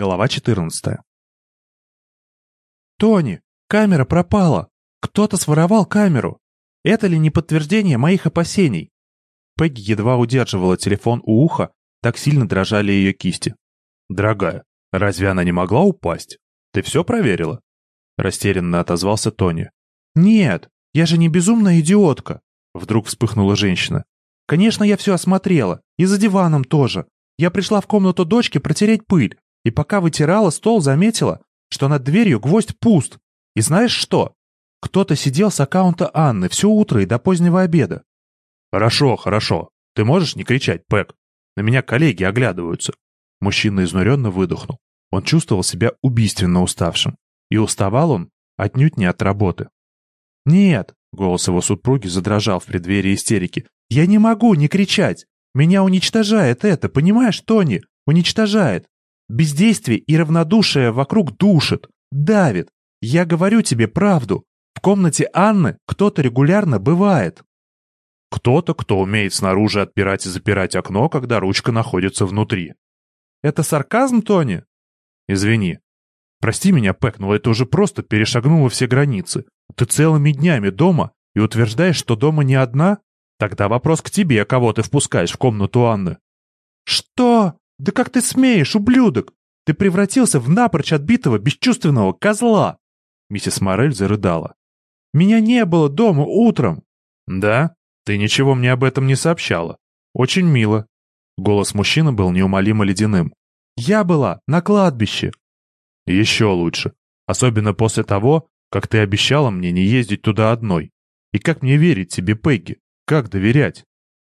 Глава 14. «Тони, камера пропала! Кто-то своровал камеру! Это ли не подтверждение моих опасений?» Пегги едва удерживала телефон у уха, так сильно дрожали ее кисти. «Дорогая, разве она не могла упасть? Ты все проверила?» Растерянно отозвался Тони. «Нет, я же не безумная идиотка!» Вдруг вспыхнула женщина. «Конечно, я все осмотрела, и за диваном тоже. Я пришла в комнату дочки протереть пыль, и пока вытирала стол, заметила, что над дверью гвоздь пуст. И знаешь что? Кто-то сидел с аккаунта Анны все утро и до позднего обеда. «Хорошо, хорошо. Ты можешь не кричать, Пэк? На меня коллеги оглядываются». Мужчина изнуренно выдохнул. Он чувствовал себя убийственно уставшим. И уставал он отнюдь не от работы. «Нет», — голос его супруги задрожал в преддверии истерики, «я не могу не кричать. Меня уничтожает это, понимаешь, Тони? Уничтожает. Бездействие и равнодушие вокруг душит, давит. Я говорю тебе правду. В комнате Анны кто-то регулярно бывает. Кто-то, кто умеет снаружи отпирать и запирать окно, когда ручка находится внутри. Это сарказм, Тони? Извини. Прости меня, Пэк, но это уже просто перешагнуло все границы. Ты целыми днями дома и утверждаешь, что дома не одна? Тогда вопрос к тебе, кого ты впускаешь в комнату Анны. Что? Да как ты смеешь, ублюдок? Ты превратился в напрочь отбитого, бесчувственного козла. Миссис Морель зарыдала. Меня не было дома утром. Да? Ты ничего мне об этом не сообщала. Очень мило. Голос мужчины был неумолимо ледяным. Я была на кладбище. Еще лучше. Особенно после того, как ты обещала мне не ездить туда одной. И как мне верить тебе, Пегги? Как доверять?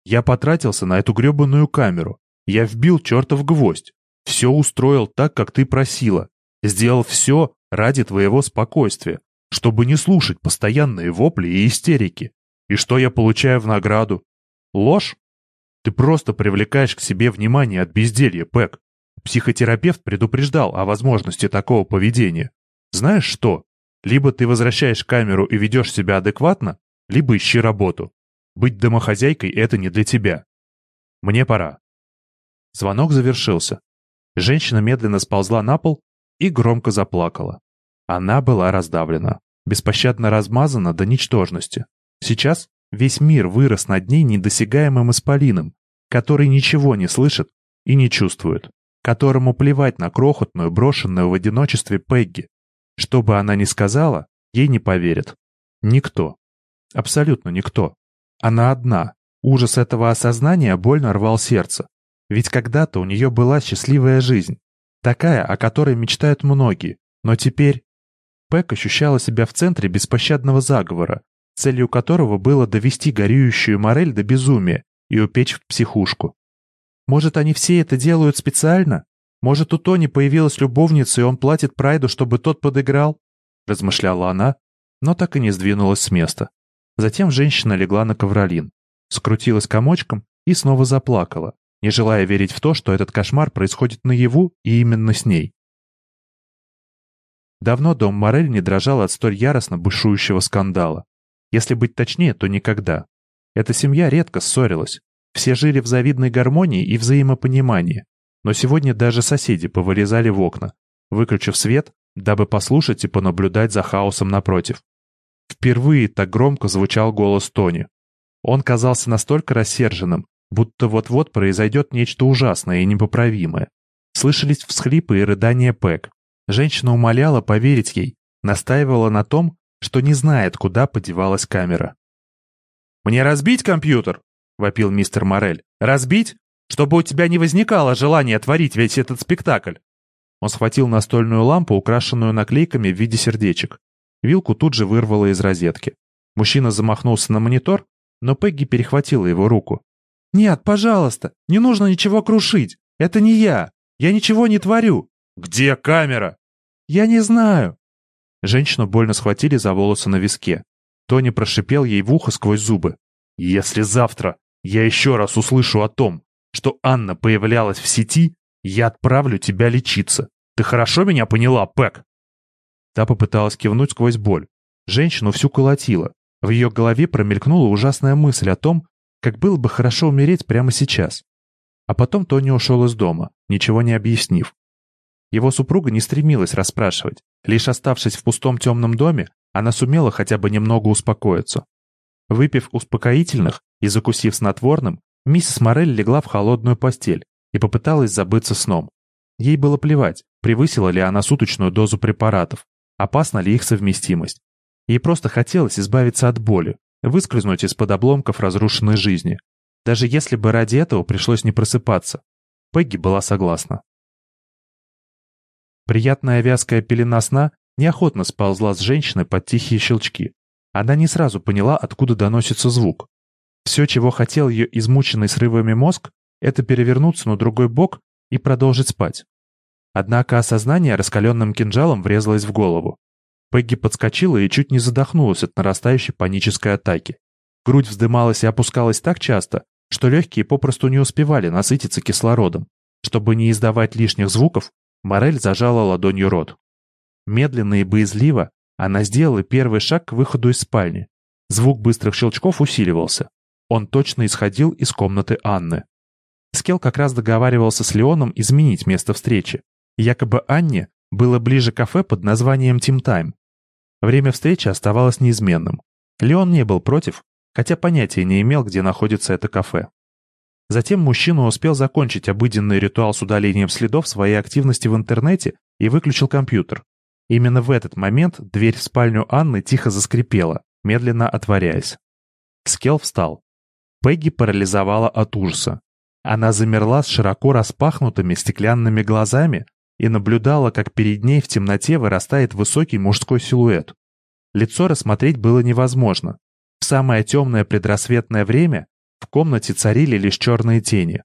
Я потратился на эту гребаную камеру. Я вбил чертов гвоздь. Все устроил так, как ты просила. Сделал все ради твоего спокойствия, чтобы не слушать постоянные вопли и истерики. И что я получаю в награду? Ложь? Ты просто привлекаешь к себе внимание от безделья, Пэк. Психотерапевт предупреждал о возможности такого поведения. Знаешь что? Либо ты возвращаешь камеру и ведешь себя адекватно, либо ищи работу. Быть домохозяйкой — это не для тебя. Мне пора. Звонок завершился. Женщина медленно сползла на пол и громко заплакала. Она была раздавлена, беспощадно размазана до ничтожности. Сейчас весь мир вырос над ней недосягаемым исполином, который ничего не слышит и не чувствует, которому плевать на крохотную, брошенную в одиночестве Пегги. Что бы она ни сказала, ей не поверят. Никто. Абсолютно никто. Она одна. Ужас этого осознания больно рвал сердце. Ведь когда-то у нее была счастливая жизнь. Такая, о которой мечтают многие. Но теперь... Пэк ощущала себя в центре беспощадного заговора, целью которого было довести горюющую Морель до безумия и упечь в психушку. Может, они все это делают специально? Может, у Тони появилась любовница, и он платит Прайду, чтобы тот подыграл? Размышляла она, но так и не сдвинулась с места. Затем женщина легла на ковролин, скрутилась комочком и снова заплакала, не желая верить в то, что этот кошмар происходит наяву и именно с ней. Давно дом Морель не дрожал от столь яростно бушующего скандала. Если быть точнее, то никогда. Эта семья редко ссорилась. Все жили в завидной гармонии и взаимопонимании. Но сегодня даже соседи повылезали в окна, выключив свет, дабы послушать и понаблюдать за хаосом напротив. Впервые так громко звучал голос Тони. Он казался настолько рассерженным, будто вот-вот произойдет нечто ужасное и непоправимое. Слышались всхлипы и рыдания Пэк. Женщина умоляла поверить ей, настаивала на том, что не знает, куда подевалась камера. «Мне разбить компьютер?» — вопил мистер Морель. «Разбить? Чтобы у тебя не возникало желания творить весь этот спектакль!» Он схватил настольную лампу, украшенную наклейками в виде сердечек. Вилку тут же вырвало из розетки. Мужчина замахнулся на монитор, но Пегги перехватила его руку. «Нет, пожалуйста, не нужно ничего крушить. Это не я. Я ничего не творю». «Где камера?» «Я не знаю». Женщину больно схватили за волосы на виске. Тони прошипел ей в ухо сквозь зубы. «Если завтра я еще раз услышу о том, что Анна появлялась в сети, я отправлю тебя лечиться. Ты хорошо меня поняла, Пэк?» Та попыталась кивнуть сквозь боль. Женщину всю колотила. В ее голове промелькнула ужасная мысль о том, как было бы хорошо умереть прямо сейчас. А потом Тони ушел из дома, ничего не объяснив. Его супруга не стремилась расспрашивать. Лишь оставшись в пустом темном доме, она сумела хотя бы немного успокоиться. Выпив успокоительных и закусив снотворным, миссис Морель легла в холодную постель и попыталась забыться сном. Ей было плевать, превысила ли она суточную дозу препаратов, опасна ли их совместимость. Ей просто хотелось избавиться от боли, выскользнуть из-под обломков разрушенной жизни. Даже если бы ради этого пришлось не просыпаться. Пегги была согласна. Приятная вязкая пелена сна неохотно сползла с женщины под тихие щелчки. Она не сразу поняла, откуда доносится звук. Все, чего хотел ее измученный срывами мозг, это перевернуться на другой бок и продолжить спать. Однако осознание раскаленным кинжалом врезалось в голову. Пегги подскочила и чуть не задохнулась от нарастающей панической атаки. Грудь вздымалась и опускалась так часто, что легкие попросту не успевали насытиться кислородом. Чтобы не издавать лишних звуков, Морель зажала ладонью рот. Медленно и боязливо она сделала первый шаг к выходу из спальни. Звук быстрых щелчков усиливался. Он точно исходил из комнаты Анны. Скел как раз договаривался с Леоном изменить место встречи. Якобы Анне было ближе кафе под названием Team Time. Время встречи оставалось неизменным. Леон не был против, хотя понятия не имел, где находится это кафе. Затем мужчина успел закончить обыденный ритуал с удалением следов своей активности в интернете и выключил компьютер. Именно в этот момент дверь в спальню Анны тихо заскрипела, медленно отворяясь. Скел встал. Пегги парализовала от ужаса. Она замерла с широко распахнутыми стеклянными глазами и наблюдала, как перед ней в темноте вырастает высокий мужской силуэт. Лицо рассмотреть было невозможно. В самое темное предрассветное время в комнате царили лишь черные тени.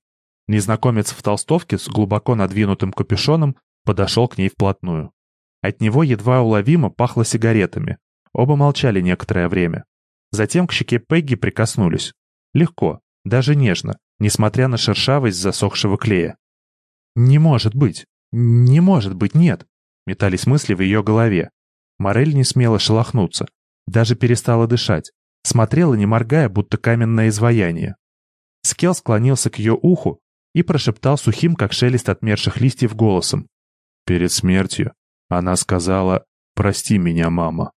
Незнакомец в толстовке с глубоко надвинутым капюшоном подошел к ней вплотную. От него едва уловимо пахло сигаретами. Оба молчали некоторое время. Затем к щеке Пегги прикоснулись. Легко, даже нежно, несмотря на шершавость засохшего клея. «Не может быть! Не может быть, нет!» Метались мысли в ее голове. Морель не смела шелохнуться, даже перестала дышать смотрела, не моргая, будто каменное изваяние. Скел склонился к ее уху и прошептал сухим, как шелест отмерших листьев, голосом. Перед смертью она сказала «Прости меня, мама».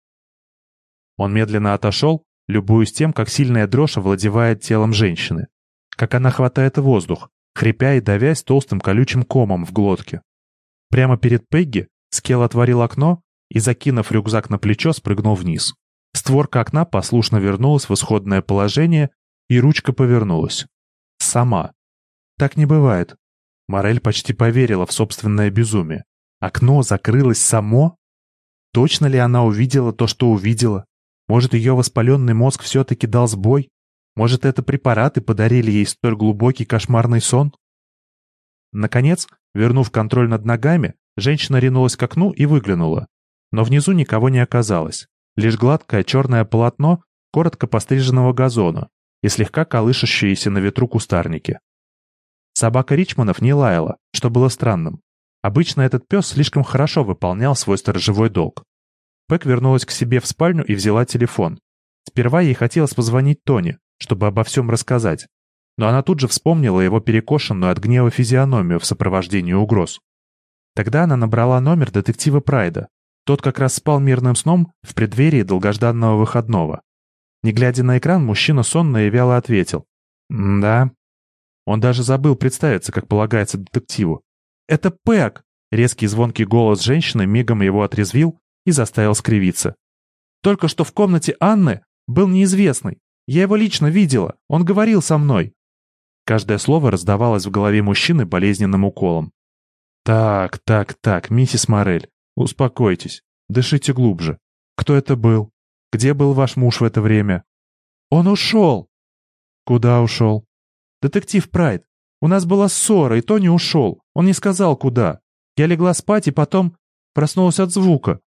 Он медленно отошел, любуясь тем, как сильная дрожь овладевает телом женщины, как она хватает воздух, хрипя и давясь толстым колючим комом в глотке. Прямо перед Пегги Скел отворил окно и, закинув рюкзак на плечо, спрыгнул вниз. Створка окна послушно вернулась в исходное положение, и ручка повернулась. Сама. Так не бывает. Морель почти поверила в собственное безумие. Окно закрылось само? Точно ли она увидела то, что увидела? Может, ее воспаленный мозг все-таки дал сбой? Может, это препараты подарили ей столь глубокий кошмарный сон? Наконец, вернув контроль над ногами, женщина ринулась к окну и выглянула. Но внизу никого не оказалось лишь гладкое черное полотно коротко постриженного газона и слегка колышащиеся на ветру кустарники. Собака Ричманов не лаяла, что было странным. Обычно этот пес слишком хорошо выполнял свой сторожевой долг. Пэк вернулась к себе в спальню и взяла телефон. Сперва ей хотелось позвонить Тони, чтобы обо всем рассказать. Но она тут же вспомнила его перекошенную от гнева физиономию в сопровождении угроз. Тогда она набрала номер детектива Прайда, тот как раз спал мирным сном в преддверии долгожданного выходного. Не глядя на экран, мужчина сонно и вяло ответил. «Да». Он даже забыл представиться, как полагается детективу. «Это Пэк!» Резкий звонкий голос женщины мигом его отрезвил и заставил скривиться. «Только что в комнате Анны был неизвестный. Я его лично видела. Он говорил со мной». Каждое слово раздавалось в голове мужчины болезненным уколом. «Так, так, так, миссис Морель, Успокойтесь, дышите глубже. Кто это был? Где был ваш муж в это время? Он ушел. Куда ушел? Детектив Прайд. У нас была ссора, и Тони ушел. Он не сказал, куда. Я легла спать и потом проснулась от звука.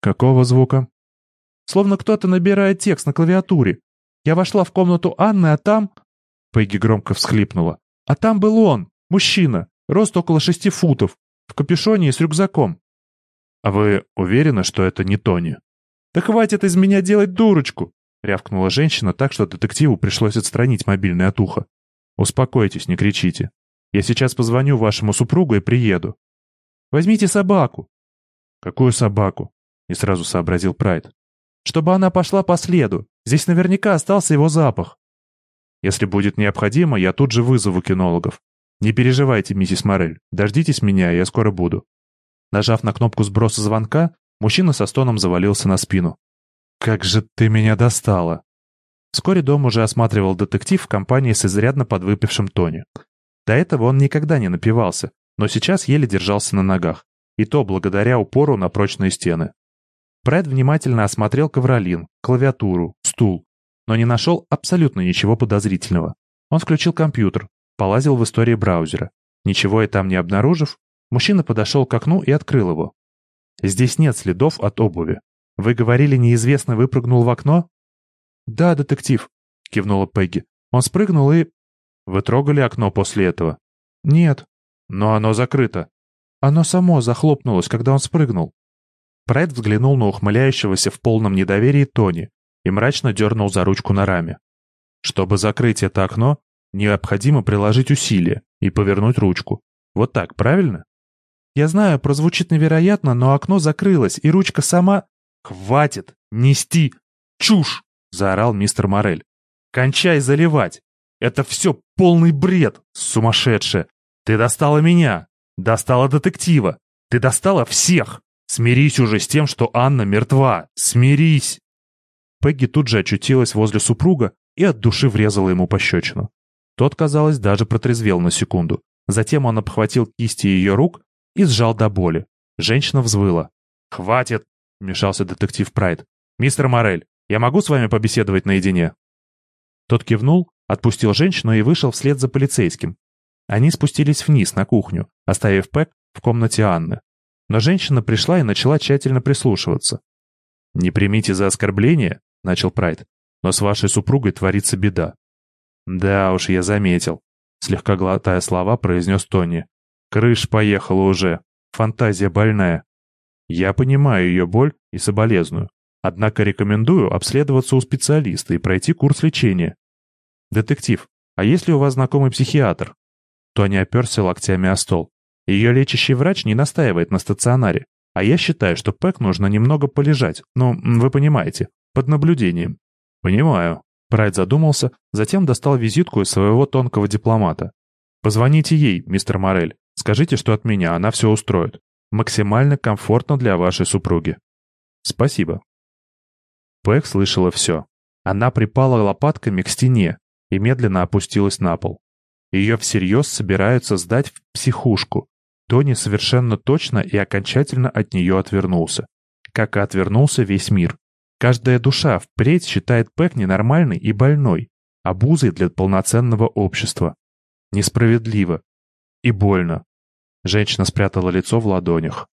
Какого звука? Словно кто-то набирает текст на клавиатуре. Я вошла в комнату Анны, а там... Пегги громко всхлипнула. А там был он, мужчина, рост около шести футов, в капюшоне и с рюкзаком. «А вы уверены, что это не Тони?» «Да хватит из меня делать дурочку!» — рявкнула женщина так, что детективу пришлось отстранить мобильный от уха. «Успокойтесь, не кричите. Я сейчас позвоню вашему супругу и приеду». Возьмите собаку». «Какую собаку?» — не сразу сообразил Прайд. «Чтобы она пошла по следу. Здесь наверняка остался его запах». «Если будет необходимо, я тут же вызову кинологов. Не переживайте, миссис Морель. Дождитесь меня, я скоро буду». Нажав на кнопку сброса звонка, мужчина со стоном завалился на спину. «Как же ты меня достала!» Вскоре дом уже осматривал детектив в компании с изрядно подвыпившим Тони. До этого он никогда не напивался, но сейчас еле держался на ногах, и то благодаря упору на прочные стены. Прайд внимательно осмотрел ковролин, клавиатуру, стул, но не нашел абсолютно ничего подозрительного. Он включил компьютер, полазил в истории браузера. Ничего и там не обнаружив, мужчина подошел к окну и открыл его. Здесь нет следов от обуви. Вы говорили, неизвестно выпрыгнул в окно? Да, детектив, кивнула Пегги. Он спрыгнул и... Вы трогали окно после этого? Нет. Но оно закрыто. Оно само захлопнулось, когда он спрыгнул. Прайд взглянул на ухмыляющегося в полном недоверии Тони и мрачно дернул за ручку на раме. Чтобы закрыть это окно, необходимо приложить усилия и повернуть ручку. Вот так, правильно? Я знаю, прозвучит невероятно, но окно закрылось, и ручка сама... «Хватит нести чушь!» — заорал мистер Морель. «Кончай заливать! Это все полный бред, сумасшедшая! Ты достала меня! Достала детектива! Ты достала всех! Смирись уже с тем, что Анна мертва! Смирись!» Пегги тут же очутилась возле супруга и от души врезала ему пощечину. Тот, казалось, даже протрезвел на секунду. Затем он обхватил кисти ее рук и сжал до боли. Женщина взвыла. «Хватит!» — вмешался детектив Прайд. «Мистер Морель, я могу с вами побеседовать наедине?» Тот кивнул, отпустил женщину и вышел вслед за полицейским. Они спустились вниз, на кухню, оставив Пэк в комнате Анны. Но женщина пришла и начала тщательно прислушиваться. «Не примите за оскорбление», — начал Прайд, «но с вашей супругой творится беда». «Да уж, я заметил», — слегка глотая слова, произнес Тони. «Крыш поехала уже. Фантазия больная. Я понимаю ее боль и соболезную. Однако рекомендую обследоваться у специалиста и пройти курс лечения. Детектив, а есть ли у вас знакомый психиатр? Тони оперся локтями о стол. Ее лечащий врач не настаивает на стационаре, а я считаю, что Пэк нужно немного полежать, ну, вы понимаете, под наблюдением. Понимаю. Прайд задумался, затем достал визитку из своего тонкого дипломата. Позвоните ей, мистер Морель. Скажите, что от меня, она все устроит. Максимально комфортно для вашей супруги. Спасибо. Пэк слышала все. Она припала лопатками к стене и медленно опустилась на пол. Ее всерьез собираются сдать в психушку. Тони совершенно точно и окончательно от нее отвернулся. Как и отвернулся весь мир. Каждая душа впредь считает Пэк ненормальной и больной, обузой для полноценного общества. Несправедливо. И больно. Женщина спрятала лицо в ладонях.